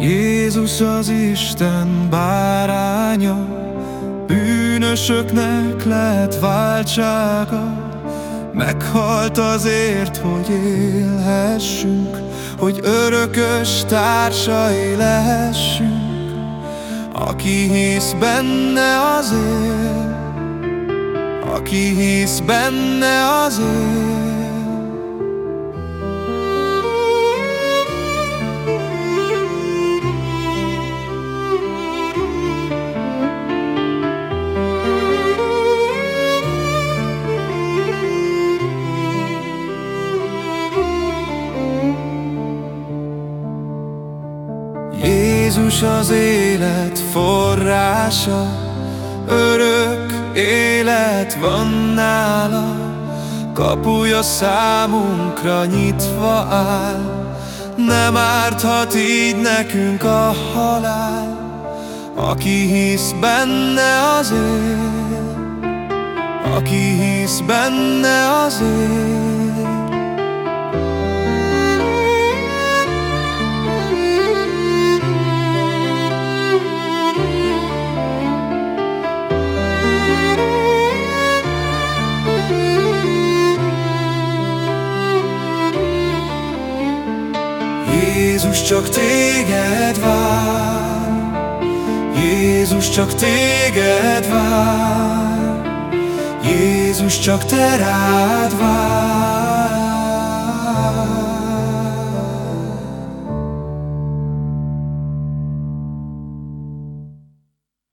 Jézus az Isten báránya, bűnösöknek lett váltsága, Meghalt azért, hogy élhessünk, hogy örökös társai lehessünk. Aki hisz benne az él, aki hisz benne az Jézus az élet forrása, örök élet van nála, kapuja számunkra nyitva áll, nem árthat így nekünk a halál, aki hisz benne az él, aki hisz benne az él. Jézus csak téged vár, Jézus csak téged vár, Jézus csak te rád vár.